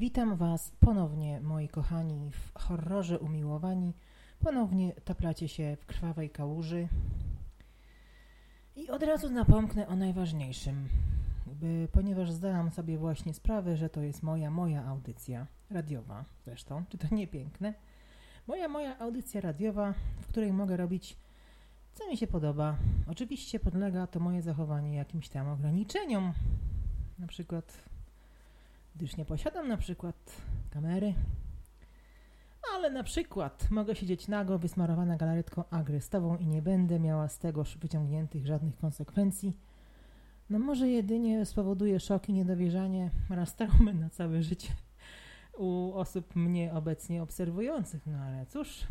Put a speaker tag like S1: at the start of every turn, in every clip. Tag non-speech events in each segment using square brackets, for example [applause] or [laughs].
S1: Witam Was ponownie, moi kochani, w horrorze umiłowani. Ponownie taplacie się w krwawej kałuży. I od razu napomknę o najważniejszym, by, ponieważ zdałam sobie właśnie sprawę, że to jest moja, moja audycja radiowa zresztą, czy to nie piękne? Moja, moja audycja radiowa, w której mogę robić co mi się podoba. Oczywiście podlega to moje zachowanie jakimś tam ograniczeniom, na przykład gdyż nie posiadam na przykład kamery, ale na przykład mogę siedzieć nago, wysmarowana galaretką agrystową i nie będę miała z tego wyciągniętych żadnych konsekwencji. No może jedynie spowoduje szok i niedowierzanie oraz na całe życie u osób mnie obecnie obserwujących. No ale cóż,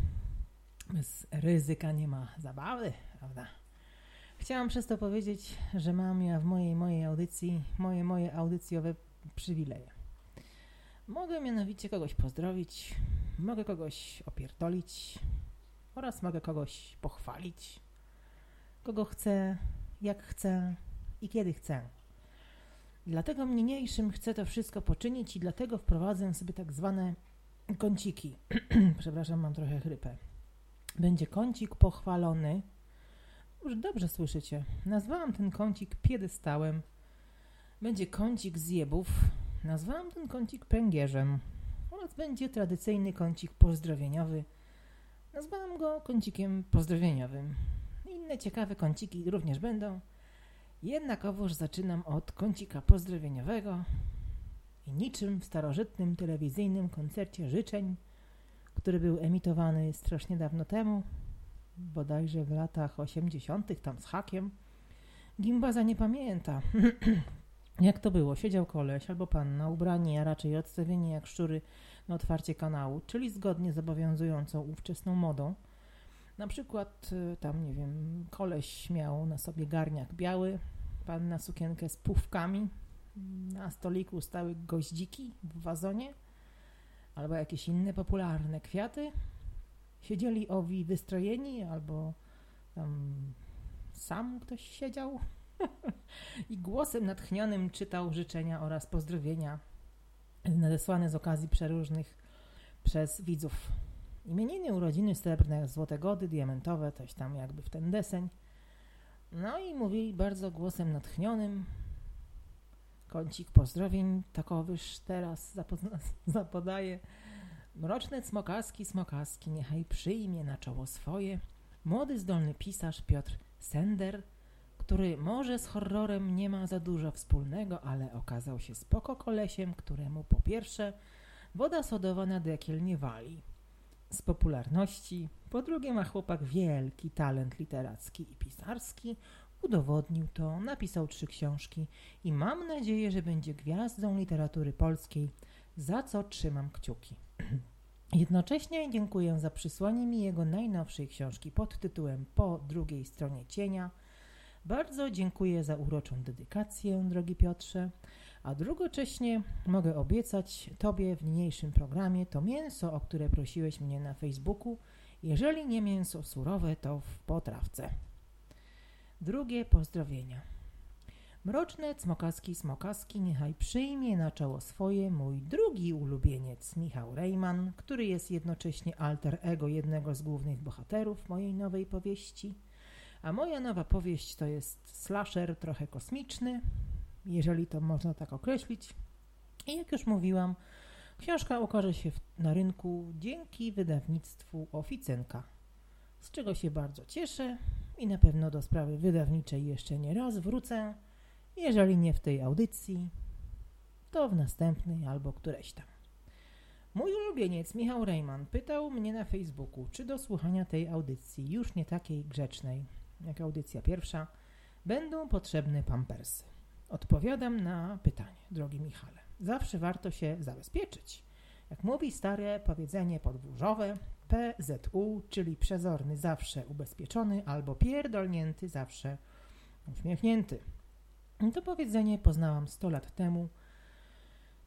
S1: bez ryzyka nie ma zabawy, prawda? Chciałam przez to powiedzieć, że mam ja w mojej, mojej audycji, moje, moje audycjowe przywileje. Mogę mianowicie kogoś pozdrowić, mogę kogoś opierdolić oraz mogę kogoś pochwalić, kogo chcę, jak chcę i kiedy chcę. Dlatego niniejszym chcę to wszystko poczynić i dlatego wprowadzę sobie tak zwane kąciki. [clears throat] Przepraszam, mam trochę chrypę. Będzie kącik pochwalony. Już dobrze słyszycie. Nazwałam ten kącik piedestałem. Będzie kącik zjebów, Nazwałam ten kącik pręgierzem oraz będzie tradycyjny kącik pozdrowieniowy. Nazwałam go kącikiem pozdrowieniowym. Inne ciekawe kąciki również będą. Jednakowoż zaczynam od kącika pozdrowieniowego i niczym w starożytnym telewizyjnym koncercie życzeń, który był emitowany strasznie dawno temu, bodajże w latach 80. tam z hakiem, Gimbaza nie pamięta. [clears throat] Jak to było? Siedział koleś albo panna, ubrani, a raczej odstawieni jak szczury na otwarcie kanału, czyli zgodnie z obowiązującą ówczesną modą. Na przykład y, tam, nie wiem, koleś miał na sobie garniak biały, panna sukienkę z pufkami, na stoliku stały goździki w wazonie albo jakieś inne popularne kwiaty. Siedzieli owi wystrojeni albo tam sam ktoś siedział i głosem natchnionym czytał życzenia oraz pozdrowienia nadesłane z okazji przeróżnych przez widzów. Imieniny, urodziny, srebrne, złote gody, diamentowe, coś tam jakby w ten deseń. No i mówili bardzo głosem natchnionym. Kącik pozdrowień takowyż teraz [laughs] zapodaje. Mroczne cmokaski, smokaski, niechaj przyjmie na czoło swoje młody, zdolny pisarz Piotr Sender – który może z horrorem nie ma za dużo wspólnego, ale okazał się spoko kolesiem, któremu po pierwsze woda sodowa na dekiel nie wali. Z popularności, po drugie ma chłopak wielki talent literacki i pisarski, udowodnił to, napisał trzy książki i mam nadzieję, że będzie gwiazdą literatury polskiej, za co trzymam kciuki. [clears throat] Jednocześnie dziękuję za przysłanie mi jego najnowszej książki pod tytułem Po drugiej stronie cienia – bardzo dziękuję za uroczą dedykację, drogi Piotrze, a drugocześnie mogę obiecać Tobie w niniejszym programie to mięso, o które prosiłeś mnie na Facebooku, jeżeli nie mięso surowe, to w potrawce. Drugie pozdrowienia. Mroczne cmokaski smokaski niechaj przyjmie na czoło swoje mój drugi ulubieniec Michał Rejman, który jest jednocześnie alter ego jednego z głównych bohaterów mojej nowej powieści – a moja nowa powieść to jest slasher trochę kosmiczny, jeżeli to można tak określić. I jak już mówiłam, książka ukaże się na rynku dzięki wydawnictwu Oficynka, z czego się bardzo cieszę i na pewno do sprawy wydawniczej jeszcze nie raz wrócę, jeżeli nie w tej audycji, to w następnej albo któreś tam. Mój ulubieniec Michał Rejman pytał mnie na Facebooku, czy do słuchania tej audycji, już nie takiej grzecznej, jak audycja pierwsza, będą potrzebne pampersy. Odpowiadam na pytanie, drogi Michale. Zawsze warto się zabezpieczyć. Jak mówi stare powiedzenie podwórzowe, PZU, czyli przezorny zawsze ubezpieczony albo pierdolnięty zawsze uśmiechnięty. To powiedzenie poznałam 100 lat temu,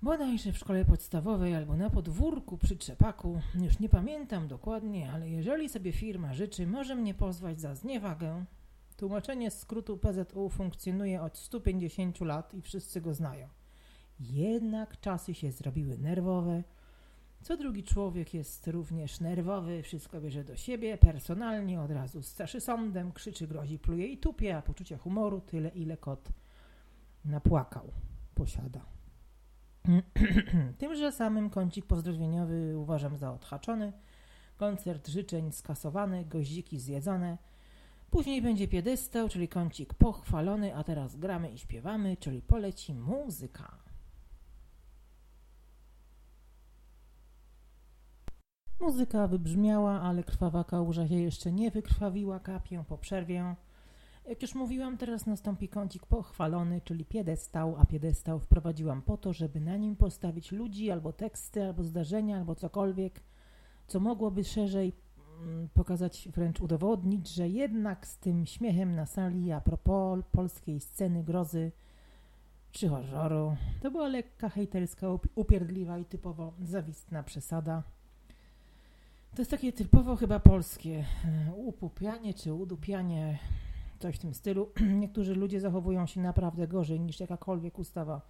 S1: bodajże w szkole podstawowej albo na podwórku przy trzepaku, już nie pamiętam dokładnie, ale jeżeli sobie firma życzy, może mnie pozwać za zniewagę. Tłumaczenie skrótu PZU funkcjonuje od 150 lat i wszyscy go znają. Jednak czasy się zrobiły nerwowe. Co drugi człowiek jest również nerwowy, wszystko bierze do siebie, personalnie, od razu straszy sądem, krzyczy, grozi, pluje i tupie, a poczucia humoru tyle, ile kot napłakał, posiada. [clears throat] Tymże samym kącik pozdrowieniowy uważam za odhaczony, koncert życzeń skasowany, goździki zjedzone. Później będzie piedestał, czyli kącik pochwalony, a teraz gramy i śpiewamy, czyli poleci muzyka. Muzyka wybrzmiała, ale krwawa kałuża się jeszcze nie wykrwawiła, kapię po przerwie. Jak już mówiłam, teraz nastąpi kącik pochwalony, czyli piedestał, a piedestał wprowadziłam po to, żeby na nim postawić ludzi, albo teksty, albo zdarzenia, albo cokolwiek, co mogłoby szerzej mm, pokazać, wręcz udowodnić, że jednak z tym śmiechem na sali a propos polskiej sceny grozy czy horroru, to była lekka hejterska, upierdliwa i typowo zawistna przesada. To jest takie typowo chyba polskie e, upupianie czy udupianie coś w tym stylu. [clears throat] Niektórzy ludzie zachowują się naprawdę gorzej niż jakakolwiek ustawa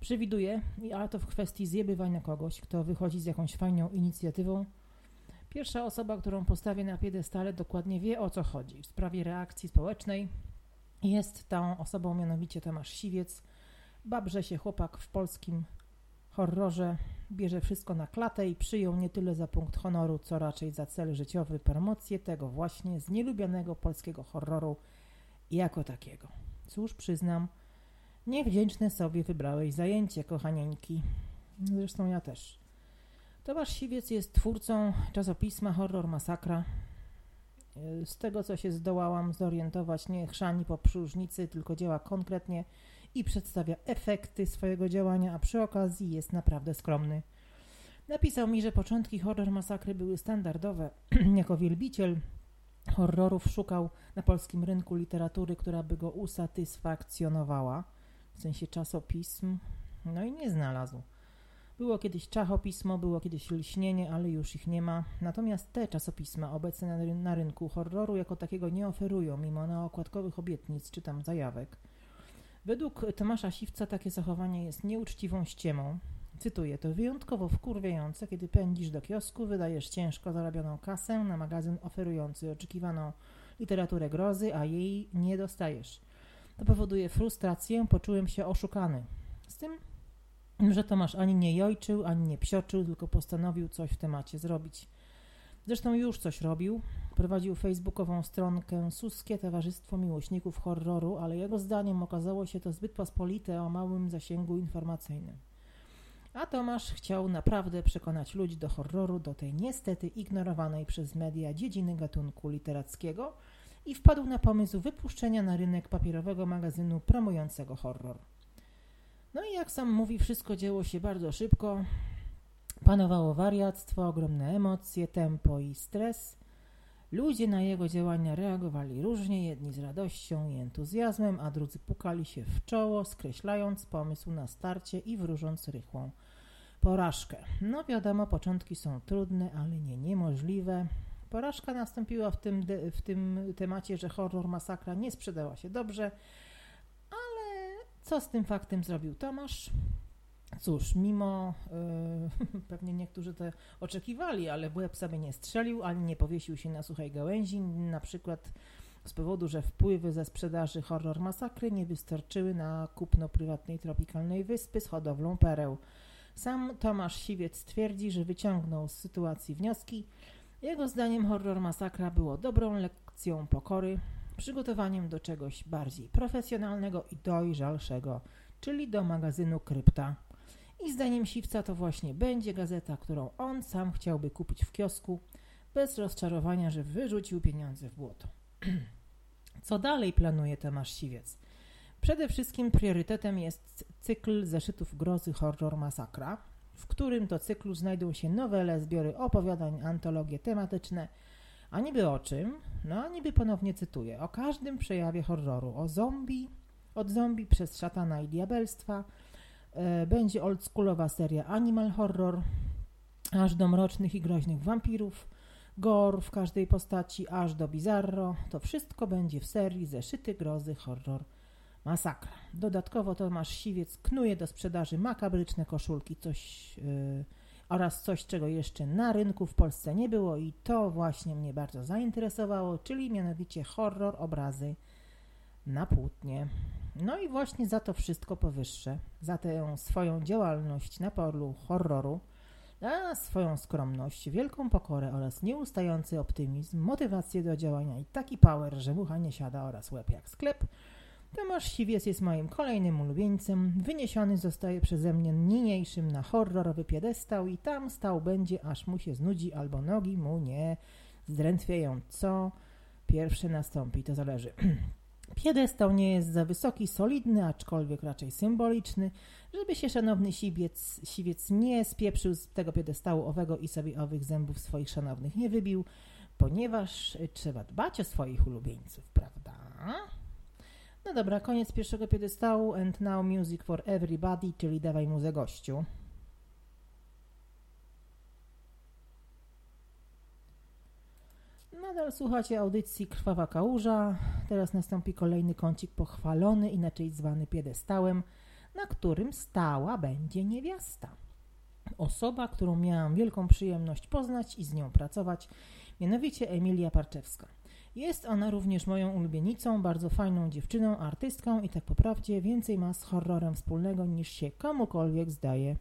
S1: przewiduje, ale to w kwestii zjebywania kogoś, kto wychodzi z jakąś fajną inicjatywą. Pierwsza osoba, którą postawię na piedestale, dokładnie wie o co chodzi w sprawie reakcji społecznej. Jest tą osobą mianowicie Tomasz Siwiec, babrze się chłopak w polskim horrorze, bierze wszystko na klatę i przyjął nie tyle za punkt honoru, co raczej za cel życiowy promocję tego właśnie znielubianego polskiego horroru jako takiego. Cóż, przyznam, niewdzięczne sobie wybrałeś zajęcie, kochanieńki. Zresztą ja też. Tomasz Siwiec jest twórcą czasopisma Horror Masakra. Z tego, co się zdołałam zorientować, nie chrzani po próżnicy, tylko działa konkretnie i przedstawia efekty swojego działania, a przy okazji jest naprawdę skromny. Napisał mi, że początki horror masakry były standardowe. [clears throat] jako wielbiciel horrorów szukał na polskim rynku literatury, która by go usatysfakcjonowała, w sensie czasopism, no i nie znalazł. Było kiedyś czachopismo, było kiedyś lśnienie, ale już ich nie ma. Natomiast te czasopisma obecne na, na rynku horroru jako takiego nie oferują, mimo naokładkowych obietnic czy tam zajawek. Według Tomasza Siwca takie zachowanie jest nieuczciwą ściemą. Cytuję, to wyjątkowo wkurwiające, kiedy pędzisz do kiosku, wydajesz ciężko zarobioną kasę na magazyn oferujący oczekiwaną literaturę grozy, a jej nie dostajesz. To powoduje frustrację, poczułem się oszukany. Z tym, że Tomasz ani nie jojczył, ani nie psioczył, tylko postanowił coś w temacie zrobić. Zresztą już coś robił. Prowadził facebookową stronkę Suskie Towarzystwo Miłośników Horroru, ale jego zdaniem okazało się to zbyt pospolite o małym zasięgu informacyjnym. A Tomasz chciał naprawdę przekonać ludzi do horroru, do tej niestety ignorowanej przez media dziedziny gatunku literackiego i wpadł na pomysł wypuszczenia na rynek papierowego magazynu promującego horror. No i jak sam mówi, wszystko dzieło się bardzo szybko. Panowało wariactwo, ogromne emocje, tempo i stres. Ludzie na jego działania reagowali różnie, jedni z radością i entuzjazmem, a drudzy pukali się w czoło, skreślając pomysł na starcie i wróżąc rychłą porażkę. No wiadomo, początki są trudne, ale nie niemożliwe. Porażka nastąpiła w tym, w tym temacie, że horror masakra nie sprzedała się dobrze, ale co z tym faktem zrobił Tomasz? Cóż, mimo yy, [laughs] pewnie niektórzy to oczekiwali, ale łeb sobie nie strzelił, ani nie powiesił się na suchej gałęzi, na przykład z powodu, że wpływy ze sprzedaży horror masakry nie wystarczyły na kupno prywatnej tropikalnej wyspy z hodowlą pereł. Sam Tomasz Siwiec twierdzi, że wyciągnął z sytuacji wnioski. Jego zdaniem horror masakra było dobrą lekcją pokory, przygotowaniem do czegoś bardziej profesjonalnego i dojrzalszego, czyli do magazynu Krypta. I zdaniem Siwca to właśnie będzie gazeta, którą on sam chciałby kupić w kiosku, bez rozczarowania, że wyrzucił pieniądze w błoto. [clears throat] Co dalej planuje Tomasz Siwiec? Przede wszystkim priorytetem jest cykl zeszytów grozy horror masakra, w którym to cyklu znajdą się nowele, zbiory opowiadań, antologie tematyczne, a niby o czym? No, a niby ponownie cytuję, o każdym przejawie horroru, o zombie, od zombie przez szatana i diabelstwa, będzie oldschoolowa seria Animal Horror, aż do mrocznych i groźnych wampirów, gore w każdej postaci, aż do bizarro. To wszystko będzie w serii zeszyty grozy horror Masakra. Dodatkowo Tomasz Siwiec knuje do sprzedaży makabryczne koszulki, coś yy, oraz coś, czego jeszcze na rynku w Polsce nie było i to właśnie mnie bardzo zainteresowało, czyli mianowicie horror obrazy na płótnie. No i właśnie za to wszystko powyższe, za tę swoją działalność na polu horroru, za swoją skromność, wielką pokorę oraz nieustający optymizm, motywację do działania i taki power, że mucha nie siada oraz łeb jak sklep, Tomasz Siwiec jest moim kolejnym ulubieńcem. Wyniesiony zostaje przeze mnie niniejszym na horrorowy piedestał i tam stał będzie, aż mu się znudzi albo nogi mu nie zdrętwieją. Co pierwsze nastąpi, to zależy. [clears throat] Piedestał nie jest za wysoki, solidny, aczkolwiek raczej symboliczny, żeby się szanowny siwiec, siwiec nie spieprzył z tego piedestału owego i sobie owych zębów swoich szanownych nie wybił, ponieważ trzeba dbać o swoich ulubieńców, prawda? No dobra, koniec pierwszego piedestału and now music for everybody, czyli dawaj muzę gościu. Nadal słuchacie audycji Krwawa Kałuża. Teraz nastąpi kolejny kącik pochwalony, inaczej zwany piedestałem, na którym stała będzie niewiasta. Osoba, którą miałam wielką przyjemność poznać i z nią pracować, mianowicie Emilia Parczewska. Jest ona również moją ulubienicą, bardzo fajną dziewczyną, artystką i tak po prawdzie więcej ma z horrorem wspólnego niż się komukolwiek zdaje.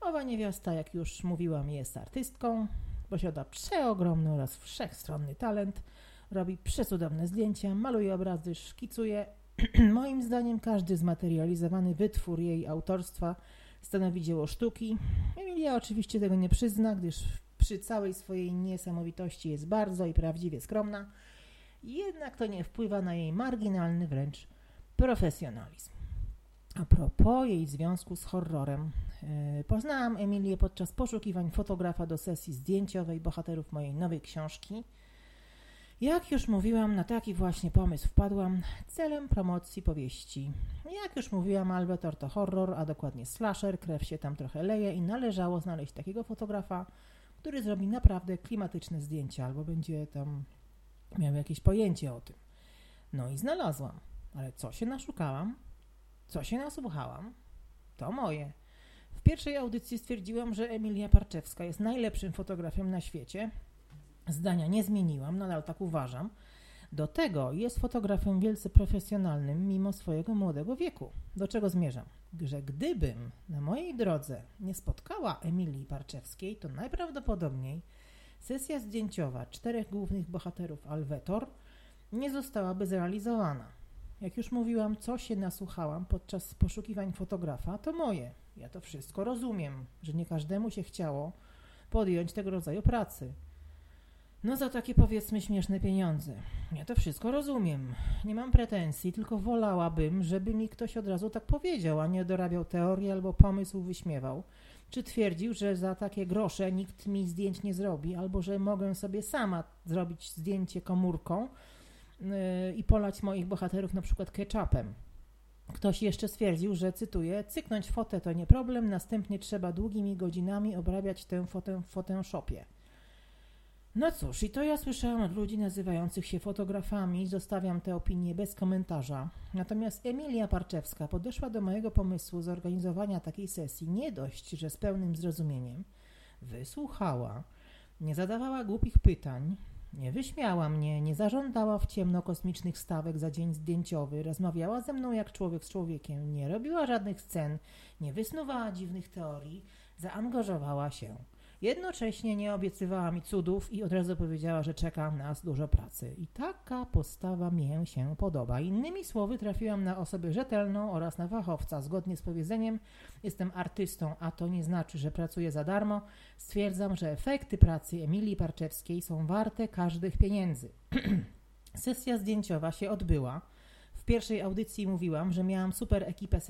S1: Owa niewiasta, jak już mówiłam, jest artystką, posiada przeogromny oraz wszechstronny talent, robi przecudowne zdjęcia, maluje obrazy, szkicuje. [clears throat] Moim zdaniem każdy zmaterializowany wytwór jej autorstwa stanowi dzieło sztuki. Emilia oczywiście tego nie przyzna, gdyż przy całej swojej niesamowitości jest bardzo i prawdziwie skromna jednak to nie wpływa na jej marginalny wręcz profesjonalizm. A propos jej związku z horrorem, yy, poznałam Emilię podczas poszukiwań fotografa do sesji zdjęciowej bohaterów mojej nowej książki. Jak już mówiłam, na taki właśnie pomysł wpadłam celem promocji powieści. Jak już mówiłam, Alvetor to horror, a dokładnie slasher, krew się tam trochę leje i należało znaleźć takiego fotografa, który zrobi naprawdę klimatyczne zdjęcia albo będzie tam miał jakieś pojęcie o tym. No i znalazłam. Ale co się naszukałam? Co się nasłuchałam? To moje. W pierwszej audycji stwierdziłam, że Emilia Parczewska jest najlepszym fotografem na świecie. Zdania nie zmieniłam, nadal tak uważam. Do tego jest fotografem wielce profesjonalnym mimo swojego młodego wieku. Do czego zmierzam? Że gdybym na mojej drodze nie spotkała Emilii Parczewskiej, to najprawdopodobniej Sesja zdjęciowa czterech głównych bohaterów Alwetor nie zostałaby zrealizowana. Jak już mówiłam, co się nasłuchałam podczas poszukiwań fotografa, to moje. Ja to wszystko rozumiem, że nie każdemu się chciało podjąć tego rodzaju pracy. No za takie powiedzmy śmieszne pieniądze. Ja to wszystko rozumiem. Nie mam pretensji, tylko wolałabym, żeby mi ktoś od razu tak powiedział, a nie dorabiał teorii albo pomysł wyśmiewał czy twierdził, że za takie grosze nikt mi zdjęć nie zrobi, albo że mogę sobie sama zrobić zdjęcie komórką i polać moich bohaterów na przykład ketchupem. Ktoś jeszcze stwierdził, że cytuję, cyknąć fotę to nie problem, następnie trzeba długimi godzinami obrabiać tę fotę w Photoshopie. No cóż, i to ja słyszałam od ludzi nazywających się fotografami, zostawiam te opinie bez komentarza. Natomiast Emilia Parczewska podeszła do mojego pomysłu zorganizowania takiej sesji nie dość, że z pełnym zrozumieniem, wysłuchała, nie zadawała głupich pytań, nie wyśmiała mnie, nie zażądała w ciemno kosmicznych stawek za dzień zdjęciowy, rozmawiała ze mną jak człowiek z człowiekiem, nie robiła żadnych scen, nie wysnuwała dziwnych teorii, zaangażowała się. Jednocześnie nie obiecywała mi cudów i od razu powiedziała, że czeka nas dużo pracy. I taka postawa mnie się podoba. Innymi słowy, trafiłam na osobę rzetelną oraz na fachowca. Zgodnie z powiedzeniem, jestem artystą, a to nie znaczy, że pracuję za darmo. Stwierdzam, że efekty pracy Emilii Parczewskiej są warte każdych pieniędzy. [clears throat] Sesja zdjęciowa się odbyła. W pierwszej audycji mówiłam, że miałam super ekipę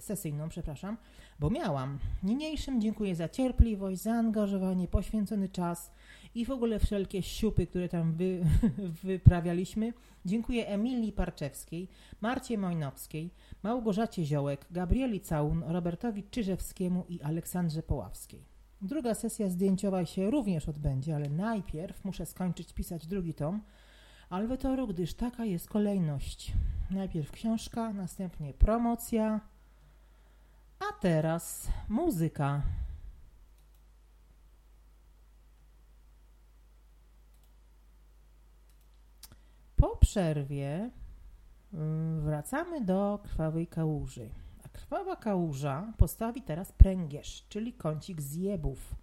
S1: sesyjną, przepraszam, bo miałam. Niniejszym dziękuję za cierpliwość, zaangażowanie, poświęcony czas i w ogóle wszelkie siupy, które tam wy, [laughs] wyprawialiśmy. Dziękuję Emilii Parczewskiej, Marcie Mojnowskiej, Małgorzacie Ziołek, Gabrieli Całun, Robertowi Czyżewskiemu i Aleksandrze Poławskiej. Druga sesja zdjęciowa się również odbędzie, ale najpierw muszę skończyć pisać drugi tom, Alwetoru, gdyż taka jest kolejność. Najpierw książka, następnie promocja, a teraz muzyka. Po przerwie mm, wracamy do krwawej kałuży. A krwawa kałuża postawi teraz pręgierz, czyli kącik zjebów.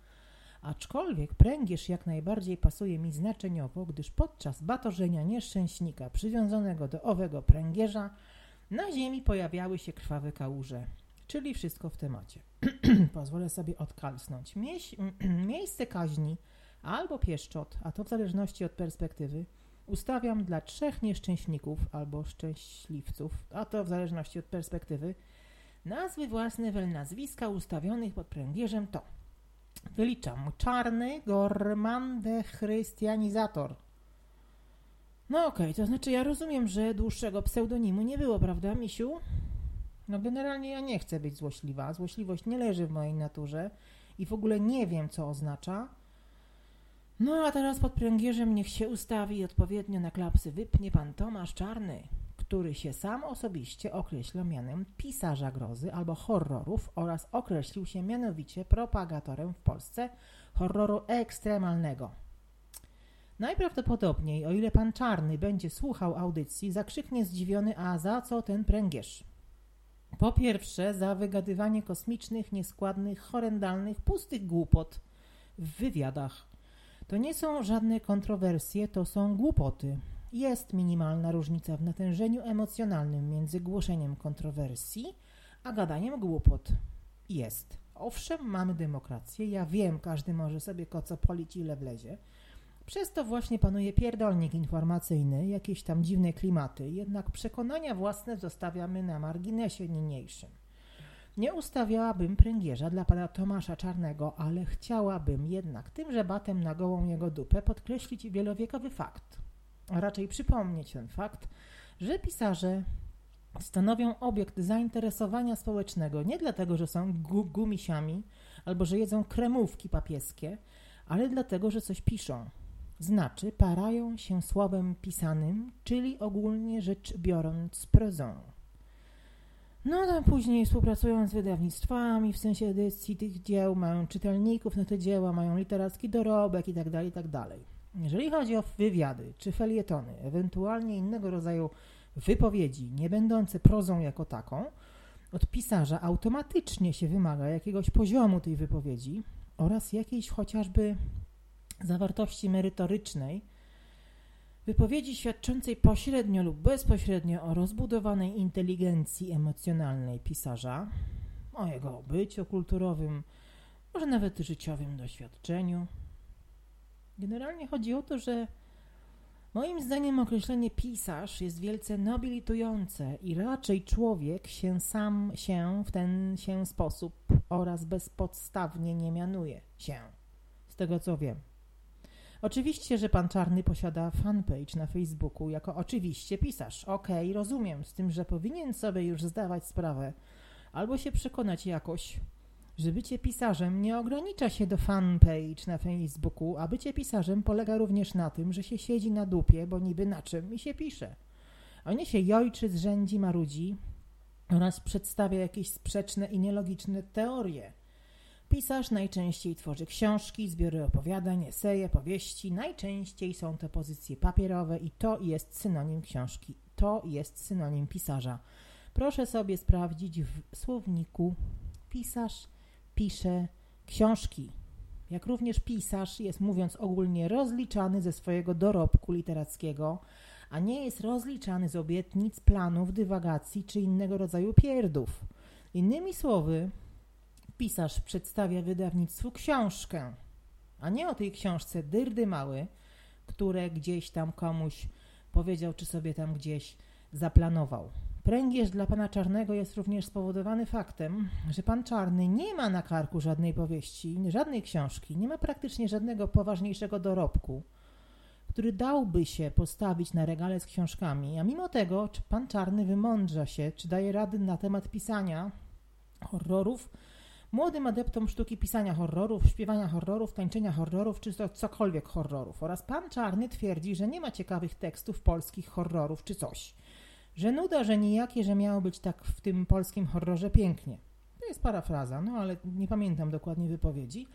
S1: Aczkolwiek pręgierz jak najbardziej pasuje mi znaczeniowo, gdyż podczas batorzenia nieszczęśnika przywiązanego do owego pręgierza na ziemi pojawiały się krwawe kałuże, czyli wszystko w temacie. [clears throat] Pozwolę sobie odkalsnąć. Mieś, [clears throat] miejsce kaźni albo pieszczot, a to w zależności od perspektywy, ustawiam dla trzech nieszczęśników albo szczęśliwców, a to w zależności od perspektywy. Nazwy własne wel nazwiska ustawionych pod pręgierzem to Wyliczam. Czarny gormandechrystianizator. No okej, okay, to znaczy ja rozumiem, że dłuższego pseudonimu nie było, prawda, misiu? No generalnie ja nie chcę być złośliwa. Złośliwość nie leży w mojej naturze i w ogóle nie wiem, co oznacza. No a teraz pod pręgierzem niech się ustawi i odpowiednio na klapsy wypnie pan Tomasz Czarny który się sam osobiście określa mianem pisarza grozy albo horrorów oraz określił się mianowicie propagatorem w Polsce horroru ekstremalnego. Najprawdopodobniej, o ile pan Czarny będzie słuchał audycji, zakrzyknie zdziwiony, a za co ten pręgierz? Po pierwsze, za wygadywanie kosmicznych, nieskładnych, horrendalnych, pustych głupot w wywiadach. To nie są żadne kontrowersje, to są głupoty. Jest minimalna różnica w natężeniu emocjonalnym między głoszeniem kontrowersji a gadaniem głupot. Jest. Owszem, mamy demokrację, ja wiem, każdy może sobie koco polić ile wlezie. Przez to właśnie panuje pierdolnik informacyjny, jakieś tam dziwne klimaty, jednak przekonania własne zostawiamy na marginesie niniejszym. Nie ustawiałabym pręgierza dla pana Tomasza Czarnego, ale chciałabym jednak tymże batem na gołą jego dupę podkreślić wielowiekowy fakt a raczej przypomnieć ten fakt, że pisarze stanowią obiekt zainteresowania społecznego nie dlatego, że są gu gumisiami albo że jedzą kremówki papieskie, ale dlatego, że coś piszą. Znaczy, parają się słowem pisanym, czyli ogólnie rzecz biorąc prozą. No a później współpracują z wydawnictwami w sensie edycji tych dzieł, mają czytelników na te dzieła, mają literacki dorobek itd., tak itd. Jeżeli chodzi o wywiady czy felietony, ewentualnie innego rodzaju wypowiedzi, nie będące prozą jako taką, od pisarza automatycznie się wymaga jakiegoś poziomu tej wypowiedzi oraz jakiejś chociażby zawartości merytorycznej, wypowiedzi świadczącej pośrednio lub bezpośrednio o rozbudowanej inteligencji emocjonalnej pisarza, o jego byciu kulturowym, może nawet życiowym doświadczeniu, Generalnie chodzi o to, że moim zdaniem określenie pisarz jest wielce nobilitujące i raczej człowiek się sam się w ten się sposób oraz bezpodstawnie nie mianuje się. Z tego co wiem. Oczywiście, że pan Czarny posiada fanpage na Facebooku jako oczywiście pisarz. Okej, okay, rozumiem, z tym, że powinien sobie już zdawać sprawę albo się przekonać jakoś, że bycie pisarzem nie ogranicza się do fanpage na Facebooku, a bycie pisarzem polega również na tym, że się siedzi na dupie, bo niby na czym i się pisze. A nie się jojczy, zrzędzi, marudzi oraz przedstawia jakieś sprzeczne i nielogiczne teorie. Pisarz najczęściej tworzy książki, zbiory opowiadań, eseje, powieści. Najczęściej są to pozycje papierowe i to jest synonim książki. To jest synonim pisarza. Proszę sobie sprawdzić w słowniku pisarz pisze książki. Jak również pisarz jest, mówiąc ogólnie, rozliczany ze swojego dorobku literackiego, a nie jest rozliczany z obietnic, planów, dywagacji czy innego rodzaju pierdów. Innymi słowy, pisarz przedstawia wydawnictwu książkę, a nie o tej książce dyrdy mały, które gdzieś tam komuś powiedział, czy sobie tam gdzieś zaplanował. Pręgierz dla pana Czarnego jest również spowodowany faktem, że pan Czarny nie ma na karku żadnej powieści, żadnej książki, nie ma praktycznie żadnego poważniejszego dorobku, który dałby się postawić na regale z książkami, a mimo tego, czy pan Czarny wymądrza się, czy daje rady na temat pisania horrorów, młodym adeptom sztuki pisania horrorów, śpiewania horrorów, tańczenia horrorów, czy to cokolwiek horrorów. Oraz pan Czarny twierdzi, że nie ma ciekawych tekstów polskich horrorów, czy coś. Że nuda, że nijakie, że miało być tak w tym polskim horrorze pięknie. To jest parafraza, no ale nie pamiętam dokładnie wypowiedzi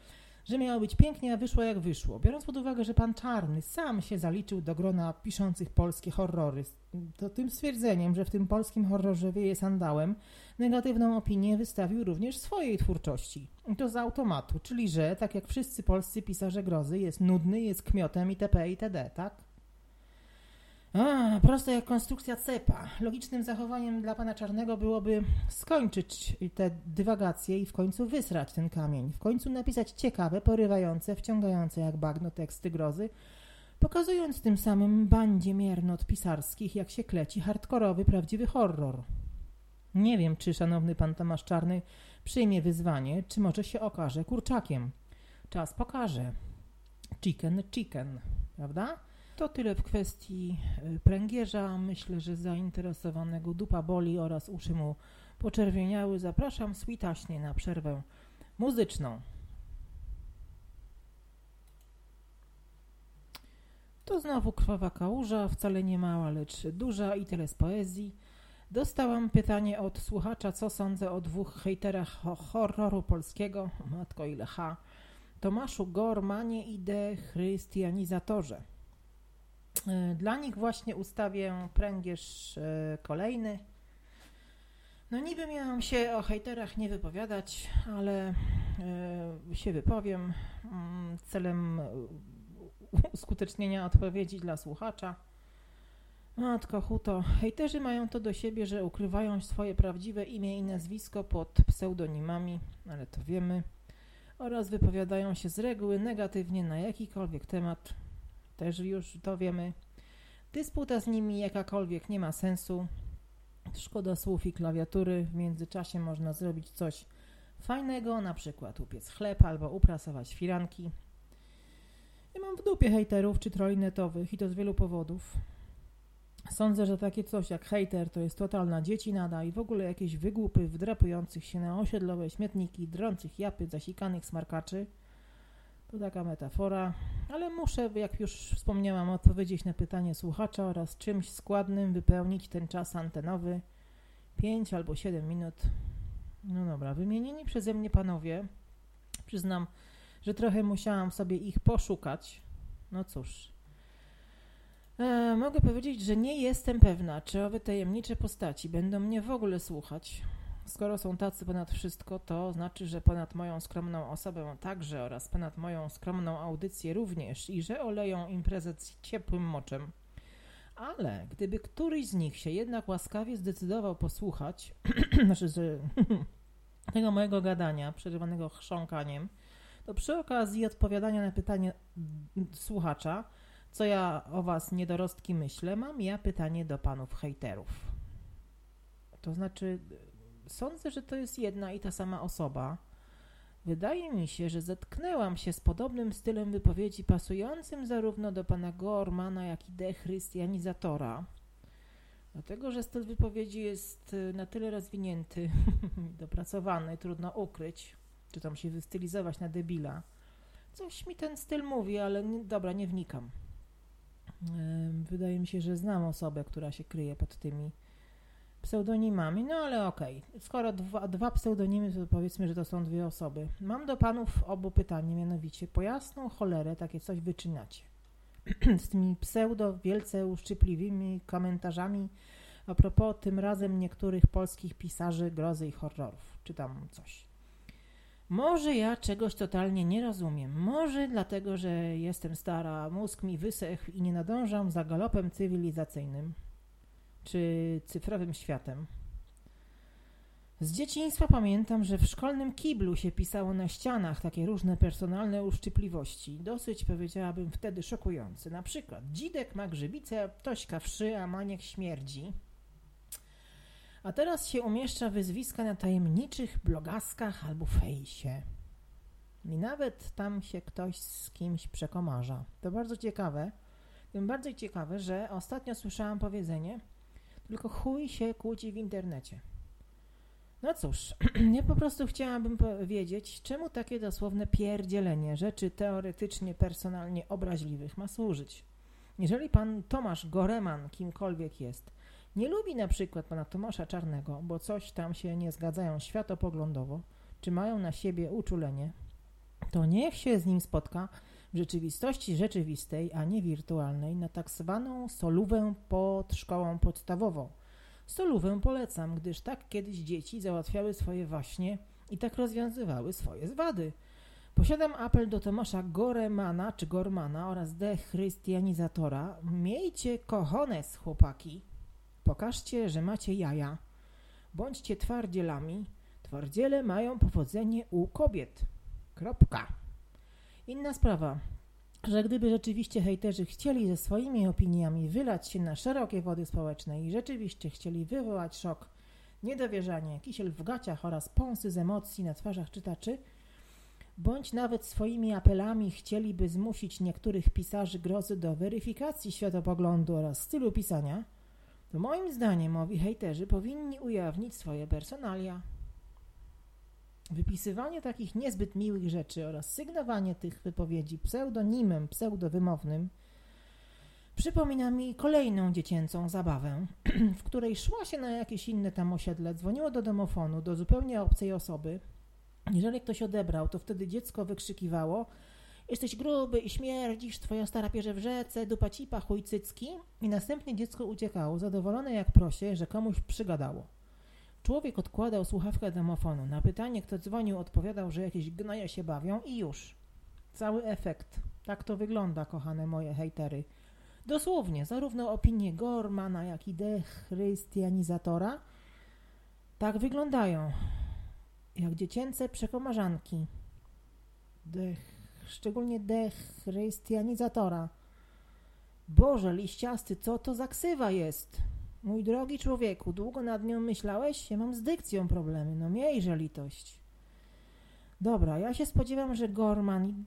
S1: że miało być pięknie, a wyszło jak wyszło. Biorąc pod uwagę, że pan Czarny sam się zaliczył do grona piszących polskie horrory, to tym stwierdzeniem, że w tym polskim horrorze wieje sandałem, negatywną opinię wystawił również swojej twórczości. To z automatu, czyli że, tak jak wszyscy polscy pisarze grozy, jest nudny, jest kmiotem itp. itd., tak? A, prosto jak konstrukcja cepa. Logicznym zachowaniem dla pana Czarnego byłoby skończyć te dywagacje i w końcu wysrać ten kamień. W końcu napisać ciekawe, porywające, wciągające jak bagno teksty grozy, pokazując tym samym bandzie miernot pisarskich, jak się kleci hardkorowy, prawdziwy horror. Nie wiem, czy szanowny pan Tomasz Czarny przyjmie wyzwanie, czy może się okaże kurczakiem. Czas pokaże. Chicken, chicken, prawda? To tyle w kwestii y, pręgierza. Myślę, że zainteresowanego dupa boli oraz uszy mu poczerwieniały. Zapraszam switaśnie na przerwę muzyczną. To znowu krwawa kałuża, wcale nie mała, lecz duża i tyle z poezji. Dostałam pytanie od słuchacza, co sądzę o dwóch hejterach horroru polskiego, matko ile ha, Tomaszu Gormanie i de Chrystianizatorze. E, dla nich właśnie ustawię pręgierz e, kolejny. No niby miałam się o hejterach nie wypowiadać, ale e, się wypowiem mm, celem uskutecznienia odpowiedzi dla słuchacza. Matko Huto, hejterzy mają to do siebie, że ukrywają swoje prawdziwe imię i nazwisko pod pseudonimami, ale to wiemy, oraz wypowiadają się z reguły negatywnie na jakikolwiek temat, też już to wiemy. Dysputa z nimi jakakolwiek nie ma sensu. Szkoda słów i klawiatury. W międzyczasie można zrobić coś fajnego, na przykład upiec chleb albo uprasować firanki. Ja mam w dupie hejterów czy troli netowych i to z wielu powodów. Sądzę, że takie coś jak hejter to jest totalna dziecinada i w ogóle jakieś wygłupy wdrapujących się na osiedlowe śmietniki, drących japy zasikanych smarkaczy – to taka metafora, ale muszę, jak już wspomniałam, odpowiedzieć na pytanie słuchacza oraz czymś składnym wypełnić ten czas antenowy 5 albo 7 minut. No dobra, wymienieni przeze mnie panowie, przyznam, że trochę musiałam sobie ich poszukać. No cóż. E, mogę powiedzieć, że nie jestem pewna, czy owe tajemnicze postaci będą mnie w ogóle słuchać. Skoro są tacy ponad wszystko, to znaczy, że ponad moją skromną osobę także oraz ponad moją skromną audycję również i że oleją imprezę ciepłym moczem. Ale gdyby któryś z nich się jednak łaskawie zdecydował posłuchać, [clears throat] znaczy, że [clears throat] tego mojego gadania, przerywanego chrząkaniem, to przy okazji odpowiadania na pytanie słuchacza, co ja o was niedorostki myślę, mam ja pytanie do panów hejterów. To znaczy, Sądzę, że to jest jedna i ta sama osoba. Wydaje mi się, że zetknęłam się z podobnym stylem wypowiedzi pasującym zarówno do pana Gormana, jak i dechrystianizatora. Dlatego, że styl wypowiedzi jest y, na tyle rozwinięty, [laughs] dopracowany, trudno ukryć, czy tam się wystylizować na debila. Coś mi ten styl mówi, ale nie, dobra, nie wnikam. Wydaje mi się, że znam osobę, która się kryje pod tymi pseudonimami, no ale okej. Okay. Skoro dwa, dwa pseudonimy, to powiedzmy, że to są dwie osoby. Mam do panów obu pytanie, mianowicie po jasną cholerę takie coś wyczynacie. [clears throat] Z tymi pseudo wielce uszczypliwymi komentarzami a propos tym razem niektórych polskich pisarzy grozy i horrorów, czy tam coś. Może ja czegoś totalnie nie rozumiem. Może dlatego, że jestem stara, mózg mi wysechł i nie nadążam za galopem cywilizacyjnym czy cyfrowym światem. Z dzieciństwa pamiętam, że w szkolnym kiblu się pisało na ścianach takie różne personalne uszczypliwości, dosyć powiedziałabym wtedy szokujące. Na przykład dzidek ma grzybicę, Tośka wszy, a Maniek śmierdzi. A teraz się umieszcza wyzwiska na tajemniczych blogaskach albo fejsie. I nawet tam się ktoś z kimś przekomarza. To bardzo ciekawe. Tym bardziej ciekawe, że ostatnio słyszałam powiedzenie – tylko chuj się kłóci w internecie. No cóż, [clears throat] ja po prostu chciałabym powiedzieć, czemu takie dosłowne pierdzielenie rzeczy teoretycznie, personalnie obraźliwych ma służyć. Jeżeli pan Tomasz Goreman, kimkolwiek jest, nie lubi na przykład pana Tomasza Czarnego, bo coś tam się nie zgadzają światopoglądowo, czy mają na siebie uczulenie, to niech się z nim spotka w rzeczywistości rzeczywistej, a nie wirtualnej, na tak zwaną solówę pod szkołą podstawową. Solówę polecam, gdyż tak kiedyś dzieci załatwiały swoje waśnie i tak rozwiązywały swoje zwady. Posiadam apel do Tomasza Goremana czy Gormana oraz dechrystianizatora. Miejcie kochones, chłopaki. Pokażcie, że macie jaja. Bądźcie twardzielami. Twardziele mają powodzenie u kobiet. Kropka. Inna sprawa, że gdyby rzeczywiście hejterzy chcieli ze swoimi opiniami wylać się na szerokie wody społeczne i rzeczywiście chcieli wywołać szok, niedowierzanie, kisiel w gaciach oraz pąsy z emocji na twarzach czytaczy, bądź nawet swoimi apelami chcieliby zmusić niektórych pisarzy grozy do weryfikacji światopoglądu oraz stylu pisania, to moim zdaniem owi hejterzy powinni ujawnić swoje personalia. Wypisywanie takich niezbyt miłych rzeczy oraz sygnowanie tych wypowiedzi pseudonimem pseudowymownym przypomina mi kolejną dziecięcą zabawę, [clears throat] w której szła się na jakieś inne tam osiedle, dzwoniło do domofonu, do zupełnie obcej osoby. Jeżeli ktoś odebrał, to wtedy dziecko wykrzykiwało Jesteś gruby i śmierdzisz, twoja stara pierze w rzece, dupa cipa, chuj cycki. I następnie dziecko uciekało, zadowolone jak prosie, że komuś przygadało. Człowiek odkładał słuchawkę domofonu. Na pytanie, kto dzwonił, odpowiadał, że jakieś gnoje się bawią i już. Cały efekt. Tak to wygląda, kochane moje hejtery. Dosłownie, zarówno opinie Gormana, jak i dechrystianizatora tak wyglądają. Jak dziecięce przekomarzanki. Dech, szczególnie dechrystianizatora. Boże, liściasty, co to za ksywa jest? Mój drogi człowieku, długo nad nią myślałeś? Ja mam z dykcją problemy, no miejże litość. Dobra, ja się spodziewam, że Gorman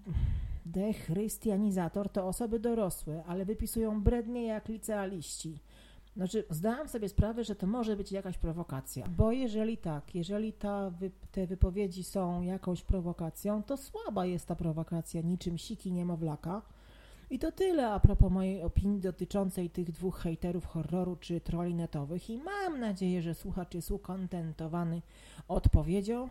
S1: dechrystianizator to osoby dorosłe, ale wypisują brednie jak licealiści. Znaczy, zdałam sobie sprawę, że to może być jakaś prowokacja, bo jeżeli tak, jeżeli ta, te wypowiedzi są jakąś prowokacją, to słaba jest ta prowokacja, niczym siki niemowlaka, i to tyle a propos mojej opinii dotyczącej tych dwóch hejterów horroru czy troli netowych i mam nadzieję, że słuchacz jest ukontentowany odpowiedzią.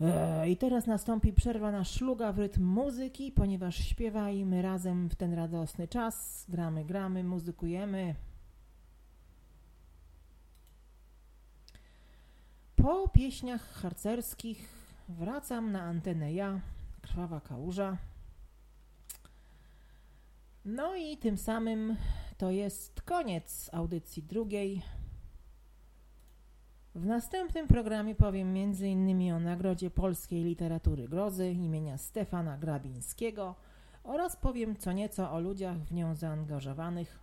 S1: Eee, I teraz nastąpi przerwa na szluga w rytm muzyki, ponieważ śpiewajmy razem w ten radosny czas. Gramy, gramy, muzykujemy. Po pieśniach harcerskich wracam na antenę ja, krwawa kałuża. No i tym samym to jest koniec audycji drugiej. W następnym programie powiem m.in. o Nagrodzie Polskiej Literatury Grozy imienia Stefana Grabińskiego oraz powiem co nieco o ludziach w nią zaangażowanych,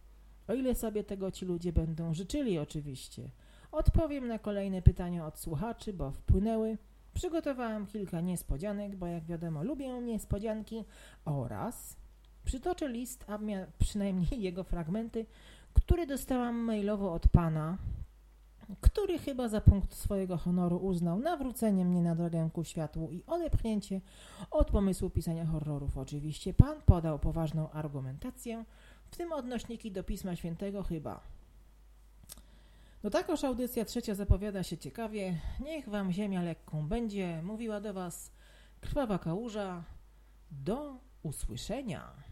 S1: o ile sobie tego ci ludzie będą życzyli oczywiście. Odpowiem na kolejne pytania od słuchaczy, bo wpłynęły. Przygotowałam kilka niespodzianek, bo jak wiadomo lubię niespodzianki oraz Przytoczę list, a przynajmniej [laughs] jego fragmenty, który dostałam mailowo od pana, który chyba za punkt swojego honoru uznał nawrócenie mnie na drogę ku światłu i odepchnięcie od pomysłu pisania horrorów. Oczywiście pan podał poważną argumentację, w tym odnośniki do Pisma Świętego chyba. No takoż audycja trzecia zapowiada się ciekawie. Niech wam ziemia lekką będzie. Mówiła do was krwawa kałuża. Do usłyszenia.